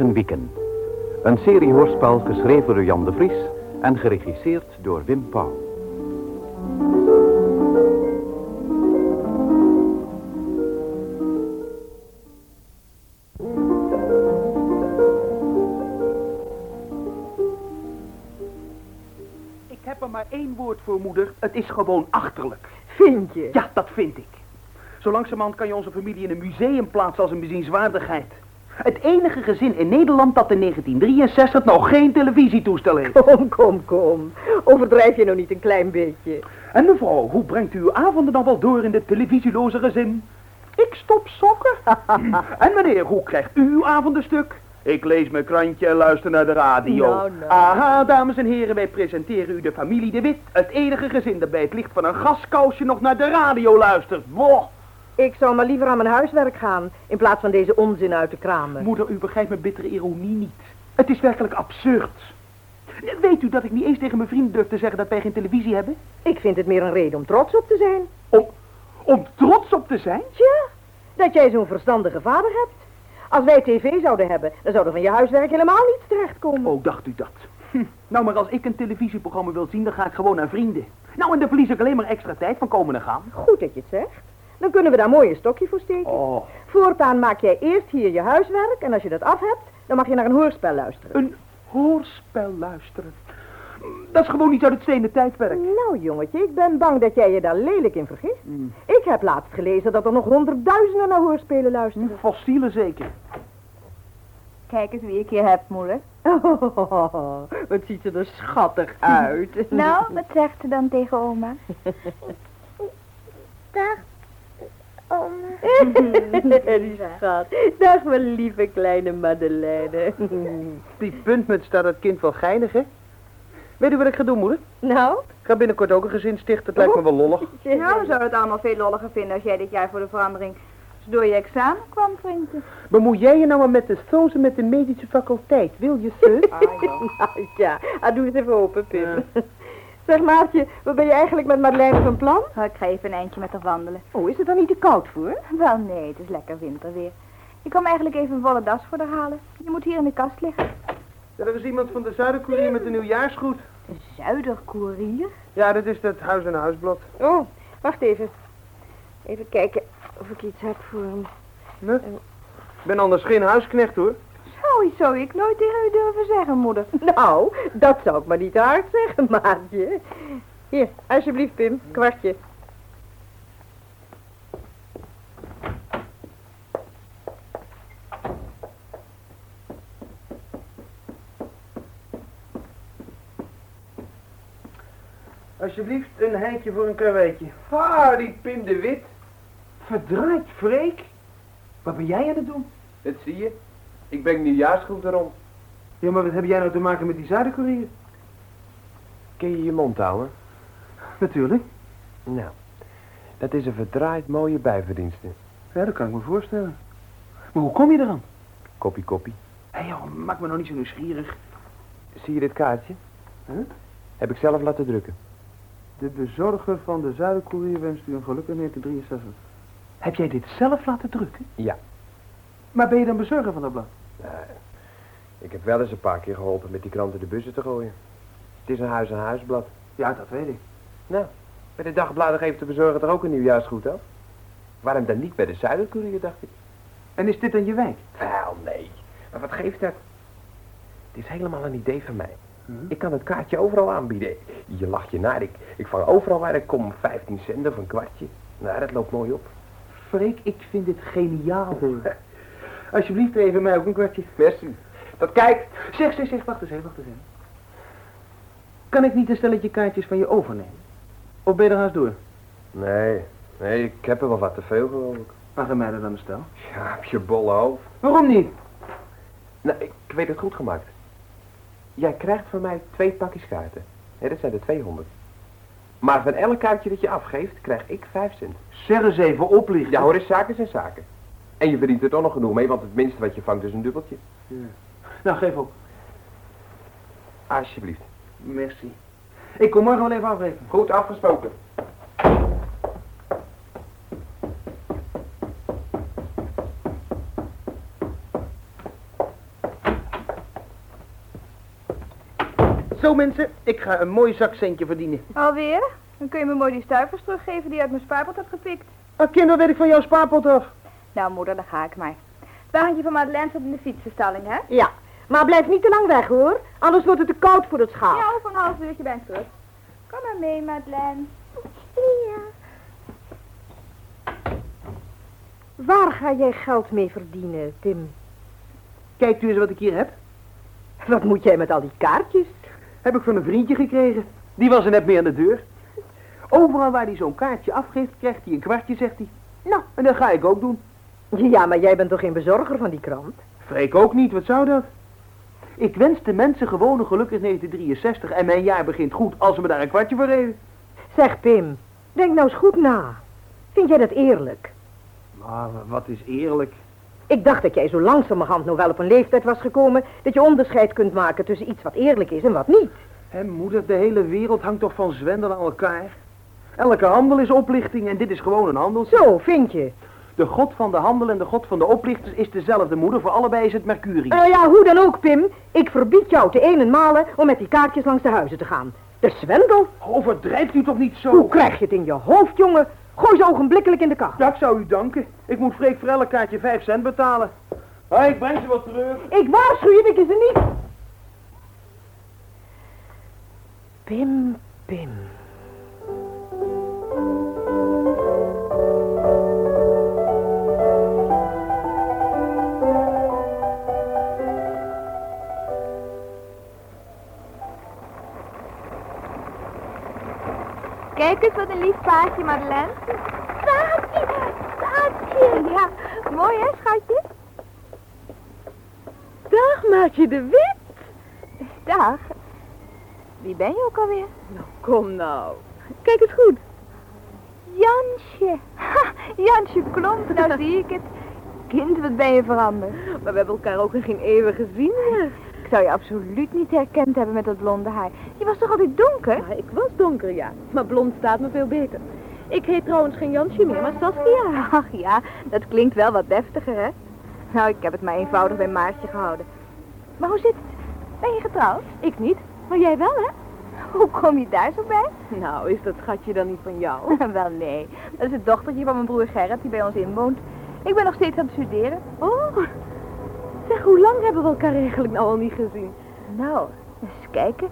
op eigen wieken. Een serie hoorspel geschreven door Jan de Vries en geregisseerd door Wim Pauw. Ik heb er maar één woord voor, moeder. Het is gewoon achterlijk. Vind je? Ja, dat vind ik. Zo langzamerhand kan je onze familie in een museum plaatsen als een bezienswaardigheid. Het enige gezin in Nederland dat in 1963 nog geen televisietoestel heeft. Kom, kom, kom. Overdrijf je nou niet een klein beetje. En mevrouw, hoe brengt u uw avonden dan wel door in dit televisieloze gezin? Ik stop sokken. en meneer, hoe krijgt u uw avondenstuk? Ik lees mijn krantje en luister naar de radio. Nou, nou. Aha, dames en heren, wij presenteren u de familie De Wit. Het enige gezin dat bij het licht van een gaskousje nog naar de radio luistert. Boah. Ik zou maar liever aan mijn huiswerk gaan, in plaats van deze onzin uit te kramen. Moeder, u begrijpt mijn bittere ironie niet. Het is werkelijk absurd. Weet u dat ik niet eens tegen mijn vrienden durf te zeggen dat wij geen televisie hebben? Ik vind het meer een reden om trots op te zijn. Om, om trots op te zijn? Tja, dat jij zo'n verstandige vader hebt. Als wij tv zouden hebben, dan zou er van je huiswerk helemaal niets terechtkomen. Oh, dacht u dat? Hm. Nou, maar als ik een televisieprogramma wil zien, dan ga ik gewoon naar vrienden. Nou, en dan verlies ik alleen maar extra tijd van komen en gaan. Goed dat je het zegt. Dan kunnen we daar mooi een stokje voor steken. Oh, Voortaan maak jij eerst hier je huiswerk en als je dat af hebt, dan mag je naar een hoorspel luisteren. een hoorspel luisteren. Dat is gewoon niet uit het stenen tijdperk. Nou, jongetje, ik ben bang dat jij je daar lelijk in vergist. Mm. Ik heb laatst gelezen dat er nog honderdduizenden naar hoorspelen luisteren. Fossielen zeker. Kijk eens wie ik hier heb, moeder. Oh, wat ziet ze er schattig uit. Nou, wat zegt ze dan tegen oma? Dag, oma. Die schat. Dag, mijn lieve kleine Madeleine. Die puntmuts staat het kind wel geinig, hè? Weet u wat ik ga doen, moeder? Nou? Ik ga binnenkort ook een gezin stichten. Het lijkt me wel lollig. Nou, we zouden het allemaal veel lolliger vinden als jij dit jaar voor de verandering door je examen kwam, vriendje. Bemoei jij je nou maar met de sozen met de medische faculteit, wil je, zus? Nou ja, ah, doe eens even open, Pim. Zeg Maartje, wat ben je eigenlijk met Madeleine van plan? Oh, ik ga even een eindje met haar wandelen. Oh, is het dan niet te koud voor? Wel, nee, het is lekker winterweer. Ik kwam eigenlijk even een volle das voor haar halen. Je moet hier in de kast liggen. Er is iemand van de Zuiderkoerier met een nieuwjaarsgoed. De Zuiderkoerier? Ja, dat is dat huis- en huisblad. Oh, wacht even. Even kijken of ik iets heb voor hem. Nee. Ik ben anders geen huisknecht, hoor. Zoiets zou ik nooit tegen u durven zeggen, moeder. Nou, dat zou ik maar niet te hard zeggen, Maartje. Hier, alsjeblieft, Pim, kwartje. Alsjeblieft, een heintje voor een karweitje. Ah, die Pim de Wit. Verdraaid, Freek. Wat ben jij aan het doen? Dat zie je. Ik breng nieuwjaarsgroet erom. Ja, maar wat heb jij nou te maken met die Zuiderkoerier? Ken je je mond houden? Natuurlijk. Nou, dat is een verdraaid mooie bijverdienste. Ja, dat kan ik me voorstellen. Maar hoe kom je eraan? Koppie, koppie. Hé joh, maak me nou niet zo nieuwsgierig. Zie je dit kaartje? Huh? Heb ik zelf laten drukken. De bezorger van de Zuiderkoerier wenst u een geluk in 1963. Heb jij dit zelf laten drukken? Ja. Maar ben je dan bezorger van dat blad? Nou, ik heb wel eens een paar keer geholpen met die kranten de bussen te gooien. Het is een huis-aan-huisblad. Ja, dat weet ik. Nou, bij de dagbladen geeft de bezorger toch ook een nieuwjaarsgroet af? Waarom dan niet bij de Zuiderkoerier, dacht ik. En is dit dan je wijk? Wel, nee. Maar wat geeft dat? Het is helemaal een idee van mij. Ik kan het kaartje overal aanbieden. Je lacht je naar. Ik, ik vang overal waar ik kom 15 cent of een kwartje. Nou, dat loopt mooi op. Freek, ik vind dit geniaal hoor. Alsjeblieft even mij ook een kwartje. Merci. Dat kijkt. Zeg, zeg, zeg, wacht eens even, wacht eens even. Kan ik niet een stelletje kaartjes van je overnemen? Of ben je er haast door? Nee, nee, ik heb er wel wat te veel geloof ik. Waar gaan mij dan een stel? Ja, heb je bolle hoofd. Waarom niet? Nou, ik weet het goed gemaakt. Jij krijgt van mij twee pakjes kaarten. Nee, dat zijn er 200. Maar van elk kaartje dat je afgeeft, krijg ik 5 cent. Zeg eens even oplichten. Ja hoor, is zaken zijn zaken. En je verdient er toch nog genoeg mee, want het minste wat je vangt is een dubbeltje. Ja. Nou, geef op. Alsjeblieft. Merci. Ik kom morgen wel even afrekenen. Goed afgesproken. Zo mensen, ik ga een mooi zakcentje verdienen. Alweer? Dan kun je me mooi die stuivers teruggeven die je uit mijn spaarpot hebt gepikt. Ah, kind, dat weet ik van jouw spaarpot af. Nou, moeder, dan ga ik maar. Het wagentje van Madeleine staat in de fietsenstalling, hè? Ja, maar blijf niet te lang weg hoor. Anders wordt het te koud voor het schaap. Ja, over een half uurtje ben ik terug. Kom maar mee, Madeleine. Ja. Waar ga jij geld mee verdienen, Tim? Kijkt u eens wat ik hier heb. Wat moet jij met al die kaartjes? Heb ik van een vriendje gekregen. Die was er net mee aan de deur. Overal waar hij zo'n kaartje afgeeft, krijgt hij een kwartje, zegt hij. Nou, en dat ga ik ook doen. Ja, maar jij bent toch geen bezorger van die krant? Freek ook niet, wat zou dat? Ik wens de mensen gewoon een gelukkig 1963 en mijn jaar begint goed als ze me daar een kwartje voor geven. Zeg, Pim, denk nou eens goed na. Vind jij dat eerlijk? Maar wat is eerlijk? Ik dacht dat jij zo langzamerhand nou wel op een leeftijd was gekomen... dat je onderscheid kunt maken tussen iets wat eerlijk is en wat niet. Hé moeder, de hele wereld hangt toch van zwendel aan elkaar? Elke handel is oplichting en dit is gewoon een handel. Zo, vind je? De god van de handel en de god van de oplichters is dezelfde moeder. Voor allebei is het Mercurius. Nou ja, hoe dan ook, Pim. Ik verbied jou te een en malen om met die kaartjes langs de huizen te gaan. De zwendel? Overdrijft u toch niet zo? Hoe krijg je het in je hoofd, jongen? Gooi ze ogenblikkelijk in de kast. Ik zou u danken. Ik moet Freek voor elk kaartje 5 cent betalen. Ah, ik breng ze wat terug. Ik waarschuw je dat je ze niet... Pim, Pim. Kijk eens wat een lief paardje, Madeleine. Paardje, paardje. Ja, mooi hè, schatje? Dag, maatje de Wit. Dag. Wie ben je ook alweer? Nou, kom nou. Kijk eens goed. Jansje. Ha, Jansje Klomp, nou zie ik het. Kind, wat ben je veranderd. Maar we hebben elkaar ook in geen eeuwen gezien. Ik zou je absoluut niet herkend hebben met dat blonde haar. Je was toch altijd donker? Ja, ik was donker, ja. Maar blond staat me veel beter. Ik heet trouwens geen Jansje meer, maar Saskia. Ach ja, dat klinkt wel wat deftiger, hè? Nou, ik heb het maar eenvoudig bij Maartje gehouden. Maar hoe zit het? Ben je getrouwd? Ik niet, maar jij wel, hè? Hoe kom je daar zo bij? Nou, is dat schatje dan niet van jou? wel nee, dat is het dochtertje van mijn broer Gerrit die bij ons inwoont. Ik ben nog steeds aan het studeren. Oh, zeg, hoe lang hebben we elkaar eigenlijk nou al niet gezien? Nou, eens kijken.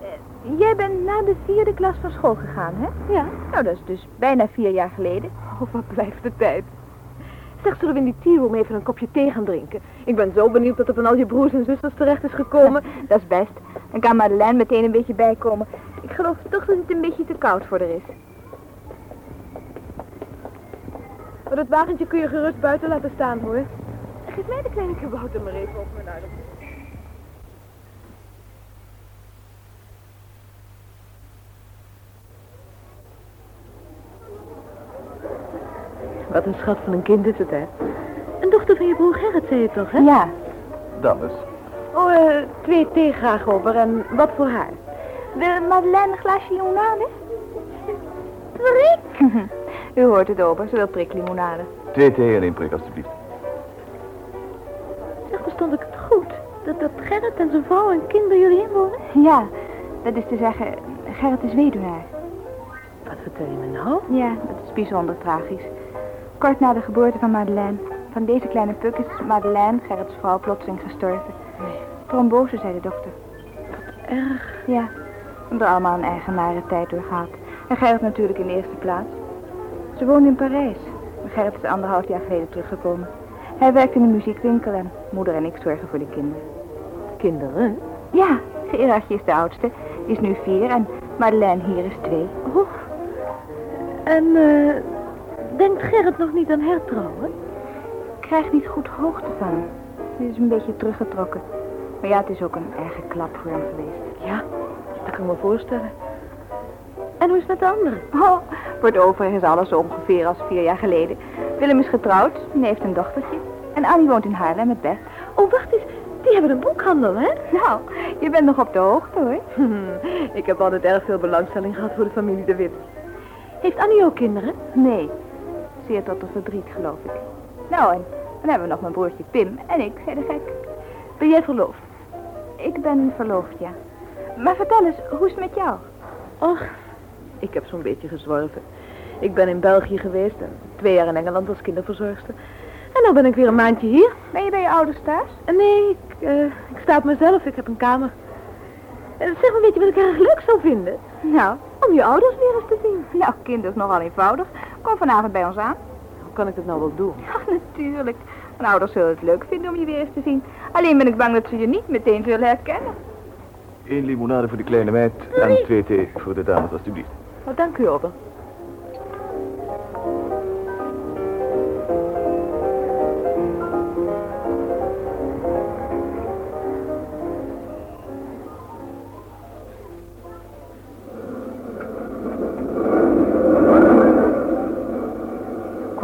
Eh, jij bent na de vierde klas van school gegaan, hè? Ja. Nou, dat is dus bijna vier jaar geleden. Oh, wat blijft de tijd. Zeg, zullen we in die tea room even een kopje thee gaan drinken? Ik ben zo benieuwd dat er van al je broers en zusters terecht is gekomen. dat is best. Dan kan Madeleine meteen een beetje bijkomen. Ik geloof toch dat het een beetje te koud voor haar is. Maar dat wagentje kun je gerust buiten laten staan, hoor. Geef mij de kleine kabouter maar even op mijn arm. Wat een schat van een kind is het, hè? Een dochter van je broer Gerrit, zei je toch, hè? Ja, Dat is. Oh, eh, twee thee graag over en wat voor haar? wil Madeleine een glaasje limonade? Prik! U hoort het, ober. Ze wil priklimonade. Twee thee en één prik, alstublieft. Dat, Gerrit en zijn vrouw en kind bij jullie inwonen? Ja, dat is te zeggen, Gerrit is weduwnaar. Wat vertel je me nou? Ja, dat is bijzonder tragisch. Kort na de geboorte van Madeleine. Van deze kleine puk is Madeleine, Gerrits vrouw, plotseling gestorven. Trombose, zei de dokter. Erg. Ja, we hebben er allemaal een eigen nare tijd door gehad. En Gerrit natuurlijk in de eerste plaats. Ze woonde in Parijs. Maar Gerrit is anderhalf jaar geleden teruggekomen. Hij werkt in een muziekwinkel en moeder en ik zorgen voor de kinderen. Kinderen? Ja, Gerardje is de oudste. Die is nu vier en Madeleine hier is twee. Oh. En, eh, denkt Gerrit nog niet aan hertrouwen? Ik krijg niet goed hoogte van hem. Hij is een beetje teruggetrokken. Maar ja, het is ook een erge klap voor hem geweest. Ja, dat kan ik me voorstellen. En hoe is het met de anderen? Oh, voor het overige is alles ongeveer als vier jaar geleden. Willem is getrouwd en heeft een dochtertje. En Annie woont in Haarlem met Beth. Oh, wacht eens. Die hebben een boekhandel, hè? Nou, je bent nog op de hoogte hoor. ik heb altijd erg veel belangstelling gehad voor de familie De Wit. Heeft Annie ook kinderen? Nee, zeer tot haar verdriet geloof ik. Nou, en dan hebben we nog mijn broertje Pim en ik, zei de gek. Ben jij verloofd? Ik ben verloofd, ja. Maar vertel eens, hoe is het met jou? Och, ik heb zo'n beetje gezworven. Ik ben in België geweest en twee jaar in Engeland als kinderverzorgster. En dan ben ik weer een maandje hier. Ben je bij je ouders thuis? En nee, ik, eh, ik sta op mezelf. Ik heb een kamer. Eh, zeg maar, weet je wat ik erg leuk zou vinden? Nou, Om je ouders weer eens te zien. nou, kind is nogal eenvoudig. Kom vanavond bij ons aan. Hoe kan ik dat nou wel doen? Ja, natuurlijk. Mijn ouders zullen het leuk vinden om je weer eens te zien. Alleen ben ik bang dat ze je niet meteen zullen herkennen. Eén limonade voor de kleine meid en twee thee voor de dames, alstublieft. Oh, dank u, ober.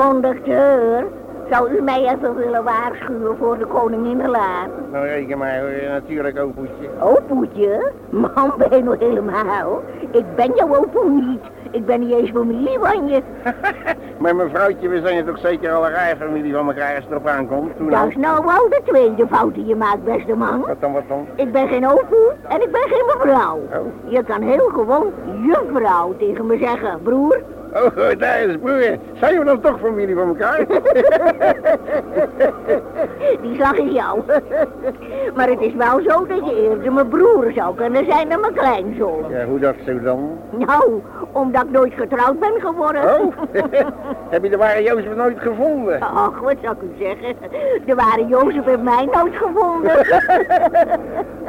Conducteur, zou u mij even willen waarschuwen voor de koninginnelaan? Nou, reken maar, hoor. natuurlijk opoetje. Opoetje? Man, ben je nog helemaal? Ik ben jouw opoe niet. Ik ben niet eens familie van je. Maar mevrouwtje, we zijn toch zeker al een rare familie van elkaar als het erop aankomt. Toen Dat is nou wel de tweede fout die je maakt, beste man. Wat dan, wat dan? Ik ben geen opoe en ik ben geen mevrouw. Oh. Je kan heel gewoon juffrouw tegen me zeggen, broer. Oh, daar is broer. Zijn we dan toch familie van elkaar? Die slag is jou. Maar het is wel zo dat je eerder mijn broer zou kunnen zijn dan mijn kleinzoon. ja, hoe dat zo dan? Nou, omdat ik nooit getrouwd ben geworden. Oh, heb je de ware Jozef nooit gevonden? Ach, wat zou ik u zeggen? De ware Jozef heeft mij nooit gevonden.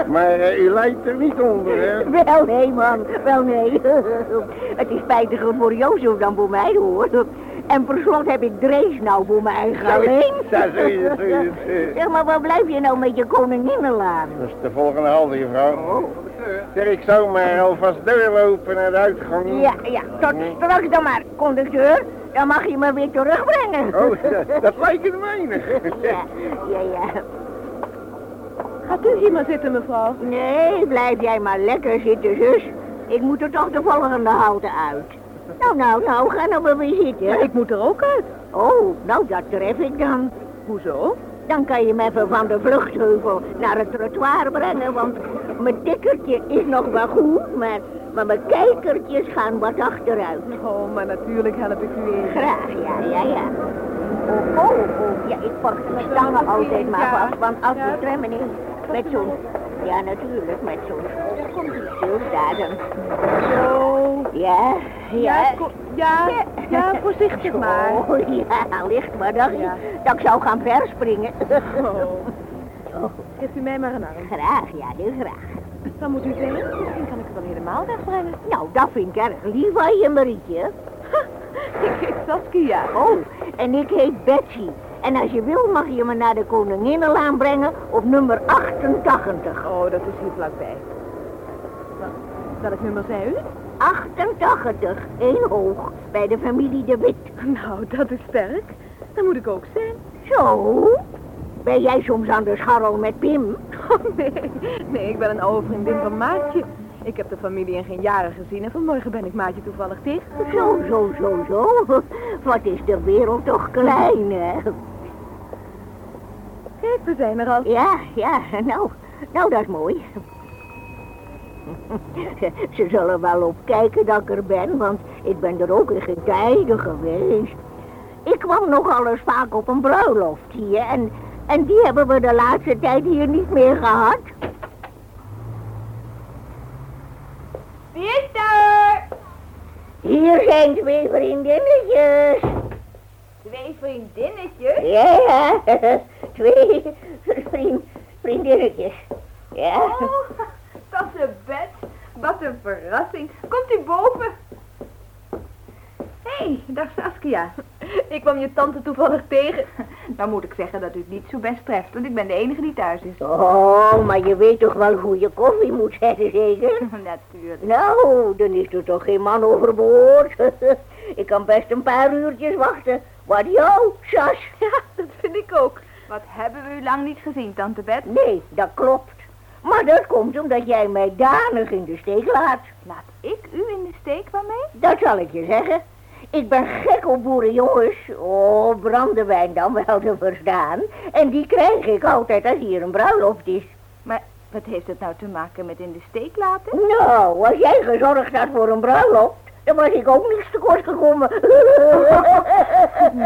Maar eh, u lijkt er niet onder, hè? Wel nee, man. Wel nee. Het is spijtiger voor Jozef dan voor mij, hoor. En per slot heb ik Drees nou voor mijn eigen alleen. Ja, zo is het, zo is het. Zeg maar, waar blijf je nou met je koninginnenlaan? Dat is de volgende halve, juffrouw. Zeg, ik zou maar alvast doorlopen naar de uitgang. Ja, ja, tot straks dan maar, conducteur. Dan mag je me weer terugbrengen. Oh, dat, dat lijkt het weinig. Ja, ja, ja. Gaat u hier maar zitten, mevrouw. Nee, blijf jij maar lekker zitten, zus. Ik moet er toch de volgende houten uit. Nou, nou, nou, ga nou maar weer zitten. Ik moet er ook uit. Oh, nou, dat tref ik dan. Hoezo? Dan kan je me even van de vluchtheuvel naar het trottoir brengen, want mijn tikkertje is nog wel goed, maar, maar mijn kijkertjes gaan wat achteruit. Oh, maar natuurlijk help ik u in. Graag, ja, ja, ja. Oh, oh, oh, ja, ik pak de stangen altijd maar vast, want als we zwemmen is, met zo'n, ja natuurlijk, met zo'n, zo, daar dan. Zo. Ja, ja. ja, ja, voorzichtig maar. Oh, ja, licht maar Ja. ik dat ik zou gaan verspringen. Oh. Geeft u mij maar een arm. Graag, ja, heel graag. Dan moet u zeggen, misschien kan ik het wel helemaal wegbrengen. Nou, dat vind ik erg lief van je, Marietje. Ik heet Saskia. Oh, en ik heet Betsy. En als je wil mag je me naar de Koninginnenlaan brengen op nummer 88. Oh, dat is hier vlakbij. Wel, Welk nummer zei u? 88, één hoog, bij de familie De Wit. Nou, dat is sterk. Dan moet ik ook zijn. Zo? Ben jij soms aan de scharrel met Pim? Oh, nee. Nee, ik ben een oude vriendin van Maatje. Ik heb de familie in geen jaren gezien en vanmorgen ben ik Maatje toevallig tegen. Zo, zo, zo, zo. Wat is de wereld toch klein, hè? Kijk, we zijn er al. Ja, ja, nou, nou, dat is mooi. Ze zullen wel opkijken dat ik er ben, want ik ben er ook in geen tijden geweest. Ik kwam nogal eens vaak op een bruiloft hier en, en die hebben we de laatste tijd hier niet meer gehad. Wie is daar? Hier zijn twee vriendinnetjes. Twee vriendinnetjes. Ja, twee vriend, vriendinnetjes. Ja. Oh, tante Bet. Wat een verrassing. Komt u boven? Hé, hey, dag Saskia. Ik kwam je tante toevallig tegen. Dan moet ik zeggen dat u het niet zo best treft, want ik ben de enige die thuis is. Oh, maar je weet toch wel hoe je koffie moet zetten, zeker? Natuurlijk. Nou, dan is er toch geen man overboord. ik kan best een paar uurtjes wachten. Wat jou, Sas? Ja, dat vind ik ook. Wat hebben we u lang niet gezien, tante Bet? Nee, dat klopt. Maar dat komt omdat jij mij danig in de steek laat. Laat ik u in de steek waarmee? Dat zal ik je zeggen. Ik ben gek op boerenjongens. Oh, brandewijn dan wel te verstaan. En die krijg ik altijd als hier een bruiloft is. Maar Wat heeft het nou te maken met in de steek laten? Nou, als jij gezorgd had voor een bruiloft, dan was ik ook niets tekort gekomen.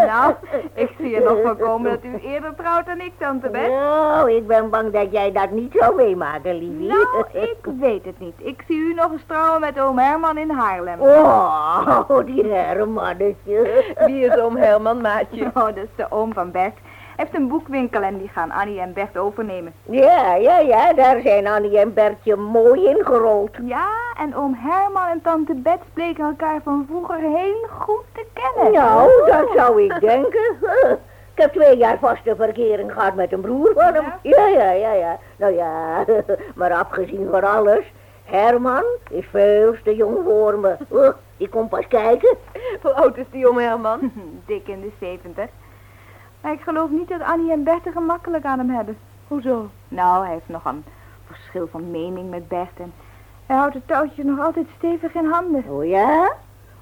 nou, ik zie er nog van komen dat u eerder trouwt dan ik, tante Beth. Nou, ik ben bang dat jij dat niet zou meemaken, liefie. Nou, ik weet het niet. Ik zie u nog eens trouwen met oom Herman in Haarlem. Oh, die hermannetje. Wie is oom Herman, maatje? Oh, dat is de oom van Bert. Hij heeft een boekwinkel en die gaan Annie en Bert overnemen. Ja, ja, ja, daar zijn Annie en Bertje mooi ingerold. Ja, en oom Herman en tante Bets bleken elkaar van vroeger heel goed te kennen. Nou, dat zou ik denken. Ik heb twee jaar vaste verkering gehad met een broer van hem. Ja, ja, ja, ja. Nou ja, maar afgezien van alles, Herman is veel te jong voor me. Die komt pas kijken. Hoe oud is die oom Herman? Dik in de zeventig. Maar ik geloof niet dat Annie en Bert er gemakkelijk aan hem hebben. Hoezo? Nou, hij heeft nog een verschil van mening met Bert en hij houdt het touwtje nog altijd stevig in handen. Oh ja?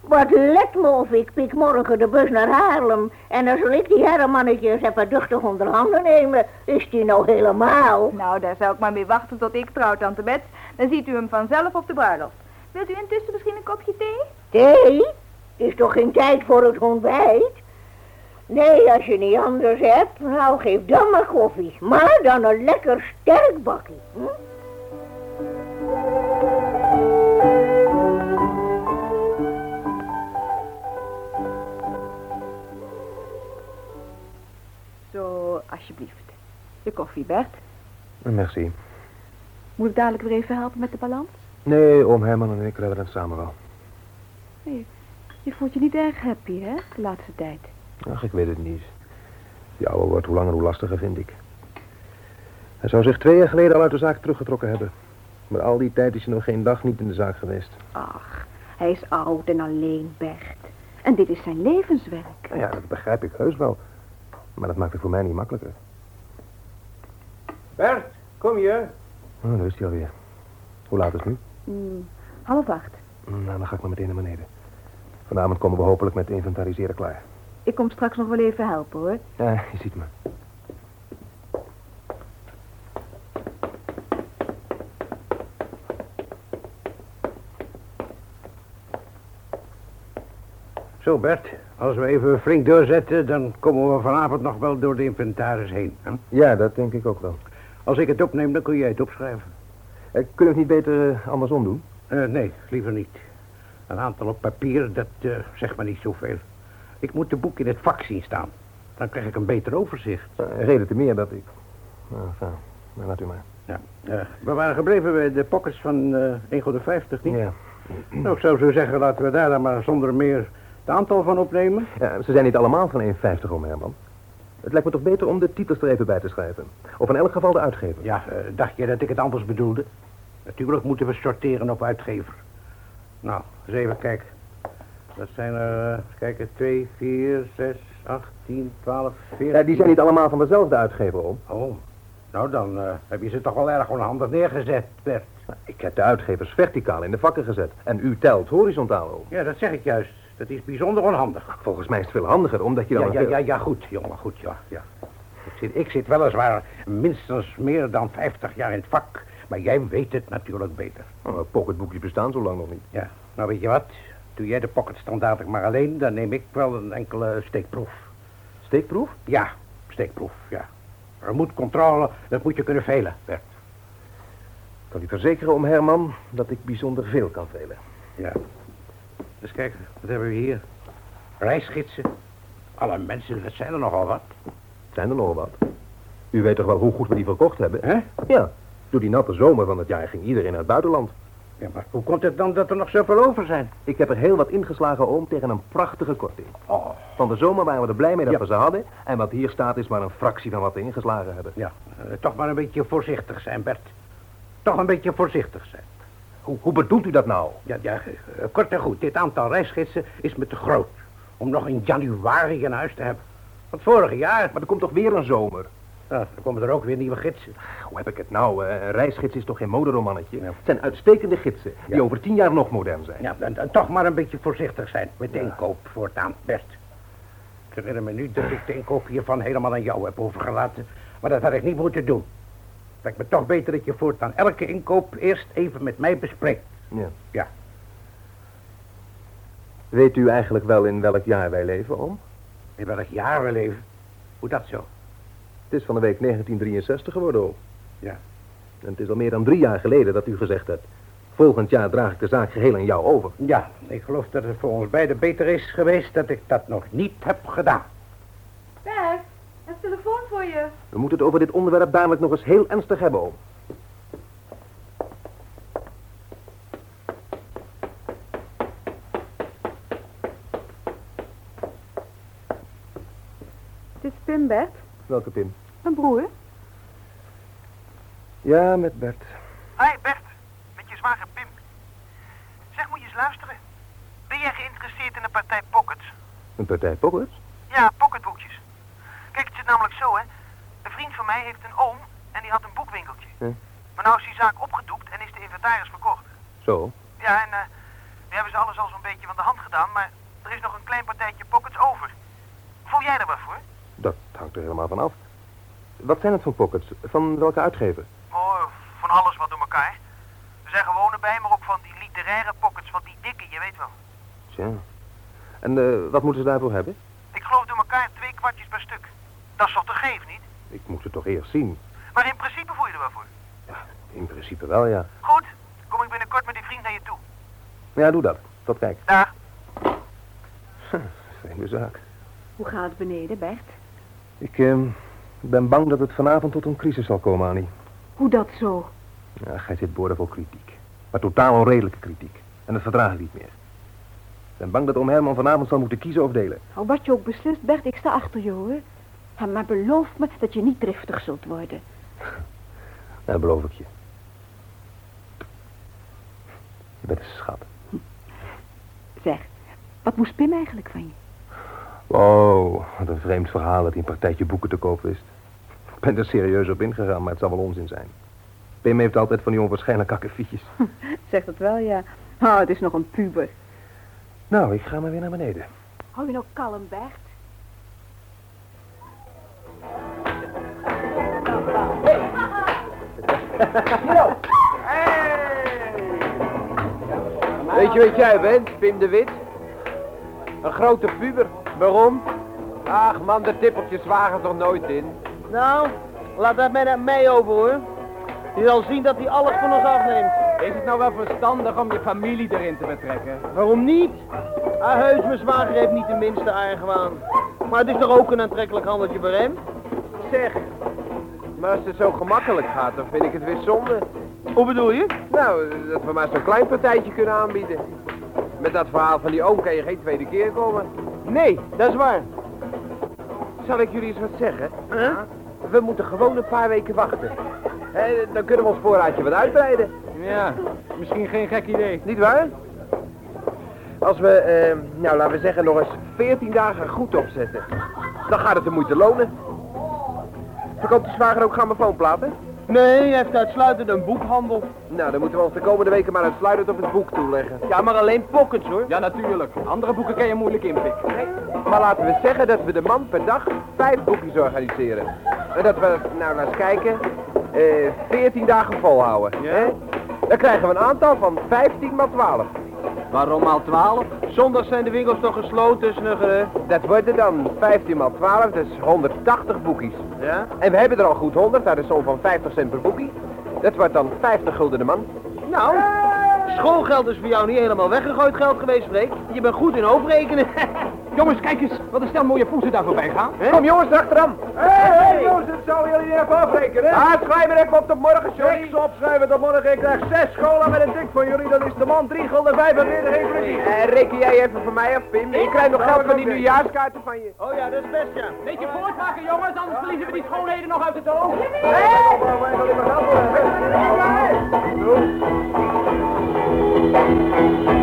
Wat let me of ik piek morgen de bus naar Haarlem. En dan zal ik die hermannetjes even duchtig onder handen nemen. Is die nou helemaal? Nou, daar zou ik maar mee wachten tot ik trouw, tante Bets. Dan ziet u hem vanzelf op de bruiloft. Wilt u intussen misschien een kopje thee? Thee? Is toch geen tijd voor het ontbijt? Nee, als je niet anders hebt, nou geef dan maar koffie. Maar dan een lekker sterk bakkie. Hm? Zo, alsjeblieft. De koffie, Bert. Merci. Moet ik dadelijk weer even helpen met de balans? Nee, oom Herman en ik redden het samen wel. Je voelt je niet erg happy, hè, de laatste tijd. Ach, ik weet het niet. Die oude wordt hoe langer hoe lastiger, vind ik. Hij zou zich twee jaar geleden al uit de zaak teruggetrokken hebben. Maar al die tijd is hij nog geen dag niet in de zaak geweest. Ach, hij is oud en alleen, Bert. En dit is zijn levenswerk. Nou ja, dat begrijp ik heus wel. Maar dat maakt het voor mij niet makkelijker. Bert, kom je? Oh, daar is hij alweer. Hoe laat is het nu? Mm, half acht. Nou, dan ga ik maar meteen naar beneden. Vanavond komen we hopelijk met inventariseren klaar. Ik kom straks nog wel even helpen, hoor. Ja, je ziet me. Zo Bert, als we even flink doorzetten, dan komen we vanavond nog wel door de inventaris heen. Hè? Ja, dat denk ik ook wel. Als ik het opneem, dan kun jij het opschrijven. Eh, kunnen we het niet beter eh, andersom doen? Eh, nee, liever niet. Een aantal op papier, dat eh, zegt me niet zoveel. Ik moet de boek in het vak zien staan. Dan krijg ik een beter overzicht. Eh, reden te meer dat ik... Nou, nou, laat u maar. Ja. eh, we waren gebleven bij de pockets van eh 1,50 niet? Ja. Nou, ik zou zo zeggen, laten we daar dan maar zonder meer het aantal van opnemen. ja. Ze zijn niet allemaal van 1,50 om, Herman. Het lijkt me toch beter om de titels er even bij te schrijven. Of in elk geval de uitgever. Ja, eh, dacht je dat ik het anders bedoelde? Natuurlijk moeten we sorteren op uitgever. Nou, eens even kijken. Dat zijn er, uh, kijken, 2, 4, 6, 8, 10, 12, 14. Ja, die zijn niet allemaal van dezelfde uitgever, om. Oh, nou dan eh, heb je ze toch wel erg onhandig neergezet, Bert. Ik heb de uitgevers verticaal in de vakken gezet. En u telt horizontaal ook. Ja, dat zeg ik juist. Dat is bijzonder onhandig. Volgens mij is het veel handiger, omdat je dan... Ja, ja, veel- ja, ja, goed, jongen, goed, ja, ja. Ik zit, ik zit weliswaar minstens meer dan 50 jaar in het vak. Maar jij weet het natuurlijk beter. Oh, pocketboekjes bestaan zo lang nog niet. Ja, nou weet je wat? Doe jij de pocket standaard maar alleen, dan neem ik wel een enkele steekproef. Steekproef? Ja, steekproef, ja. Er moet controle, dat moet je kunnen velen, Bert. Ik kan u verzekeren, om Herman, dat ik bijzonder veel kan velen. Ja. Dus kijk, wat hebben we hier? Reisgidsen. Alle mensen, dat zijn er nogal wat. Zijn er nog wat? U weet toch wel hoe goed we die verkocht hebben? Hè? Ja. Door die natte zomer van het jaar ging iedereen naar het buitenland. Ja, maar hoe komt het dan dat er nog zoveel over zijn? Ik heb er heel wat ingeslagen om tegen een prachtige korting. Oh, Van de zomer waren we er blij mee dat Ja. we ze hadden. En wat hier staat is maar een fractie van wat we ingeslagen hebben. ja. eh, toch maar een beetje voorzichtig zijn, Bert. Toch een beetje voorzichtig zijn. Hoe, hoe bedoelt u dat nou? Ja, ja, eh, kort en goed, dit aantal reisgidsen is me te groot. Om nog in januari in huis te hebben. Want vorig jaar, Maar er komt toch weer een zomer? Ja, dan komen er ook weer nieuwe gidsen. Hoe heb ik het nou? eh, Een reisgids is toch geen moderomannetje? Ja. Het zijn uitstekende gidsen die Ja. over tien jaar nog modern zijn. Ja, en, en toch maar een beetje voorzichtig zijn met de inkoop voortaan, Bert. Ik herinner me nu dat ik de inkoop hiervan helemaal aan jou heb overgelaten. Maar dat had ik niet moeten doen. lijkt me toch beter dat je voortaan elke inkoop eerst even met mij bespreekt. Ja. Ja. Weet u eigenlijk wel in welk jaar wij leven, oom? In welk jaar we leven? Hoe dat zo? Het is van de week 1963 geworden, oom. Ja. En het is al meer dan drie jaar geleden dat u gezegd hebt... volgend jaar draag ik de zaak geheel aan jou over. Ja, ik geloof dat het voor ons beiden beter is geweest dat ik dat nog niet heb gedaan. Bert, een telefoon voor je. We moeten het over dit onderwerp dadelijk nog eens heel ernstig hebben, oom. Het is Pim, Bert. Welke Pim? Mijn broer. Ja, met Bert. Hé Bert, met je zwager Pim. Zeg, moet je eens luisteren. Ben jij geïnteresseerd in een partij pockets? Een partij pockets? Ja, pocketboekjes. Kijk, het zit namelijk zo, hè. Een vriend van mij heeft een oom en die had een boekwinkeltje. Ja. Maar nou is die zaak opgedoekt en is de inventaris verkocht. Zo. Ja, en eh nu hebben ze alles al zo'n beetje van de hand gedaan, maar er is nog een klein partijtje pockets over. Voel jij er wat voor? Dat hangt er helemaal van af. Wat zijn het voor pockets? Van welke uitgever? Oh, van alles wat door elkaar. Er zijn gewone bij, maar ook van die literaire pockets, van die dikke, je weet wel. Tja. En eh, wat moeten ze daarvoor hebben? Ik geloof door elkaar twee kwartjes per stuk. Dat is toch te geven, niet? Ik moet ze toch eerst zien. Maar in principe voel je er wel voor. In principe wel, ja. Goed, kom ik binnenkort met die vriend naar je toe. Ja, doe dat. Tot kijk. Dag. Vreemde zaak. Hoe gaat het beneden, Bert? Ik eh, ben bang dat het vanavond tot een crisis zal komen, Annie. Hoe dat zo? Ja, gij zit boordevol kritiek. Maar totaal onredelijke kritiek. En dat verdraag ik niet meer. Ik ben bang dat oom Herman vanavond zal moeten kiezen of delen. Oh, wat je ook beslist, Bert, ik sta achter je, hoor. Ja, maar beloof me dat je niet driftig zult worden. Dat beloof ik je. Je bent een schat. Zeg, wat moest Pim eigenlijk van je? Oh, wat een vreemd verhaal dat hij een partijtje boeken te koop wist. Ik ben er serieus op ingegaan, maar het zal wel onzin zijn. Pim heeft altijd van die onwaarschijnlijke akkefietjes. Zeg dat wel, ja. Oh, het is nog een puber. Nou, ik ga maar weer naar beneden. Hou je nou kalm, Bert? Weet je wat jij bent, Pim de Wit? Een grote puber. Waarom? Ach man, de tippeltjes wagen toch nooit in. Nou, laat dat mij naar mij over, hoor. Je zal zien dat hij alles van ons afneemt. Is het nou wel verstandig om je familie erin te betrekken? Waarom niet? Ah, heus, mijn zwager heeft niet de minste argwaan. Maar het is toch ook een aantrekkelijk handeltje voor hem? Zeg, maar als het zo gemakkelijk gaat, dan vind ik het weer zonde. Hoe bedoel je? Nou, dat we maar zo'n klein partijtje kunnen aanbieden. Met dat verhaal van die oom kan je geen tweede keer komen. Nee, dat is waar. Zal ik jullie eens wat zeggen? Huh? We moeten gewoon een paar weken wachten. Dan kunnen we ons voorraadje wat uitbreiden. Ja, misschien geen gek idee. Niet waar? Als we, eh, nou laten we zeggen, nog eens 14 dagen goed opzetten. Dan gaat het de moeite lonen. Verkoopt de zwager ook grammofoonplaten? Nee, hij heeft uitsluitend een boekhandel. Nou, dan moeten we ons de komende weken maar uitsluitend op het boek toeleggen. Ja, maar alleen pockets, hoor. Ja, natuurlijk. Andere boeken kan je moeilijk inpikken. Maar laten we zeggen dat we de man per dag vijf boekjes organiseren. En dat we, nou laat eens kijken, eh 14 dagen volhouden. Ja. Hè? Dan krijgen we een aantal van 15 maal 12. Waarom al 12? Zondag zijn de winkels toch gesloten, snuggeren? Dat worden dan 15 maal 12, dat is 180 boekjes. Ja? En we hebben er al goed 100, naar de som van 50 cent per boekje. Dat wordt dan 50 gulden de man. Nou, schoolgeld is voor jou niet helemaal weggegooid geld geweest, Freek. Je bent goed in hoofdrekenen. Jongens, kijk eens, wat een stel mooie poezen daar voorbij gaan. Hè? Kom jongens, achteraan. Hé, hé jongens, dat zouden jullie niet even afrekenen. Ja, schrijf er even op tot morgen, sorry. Niks opschrijven tot morgen. Ik krijg zes scholen met een dik voor jullie. Dat is de man 3 gulden 45 inclusief. Eh, reken jij even voor mij af, Pim? Ik krijg nog geld van die nieuwjaarskaarten van je. Oh ja, dat is best, ja. Beetje voortmaken, jongens, anders verliezen we die schoonheden nog uit het oog. Hé!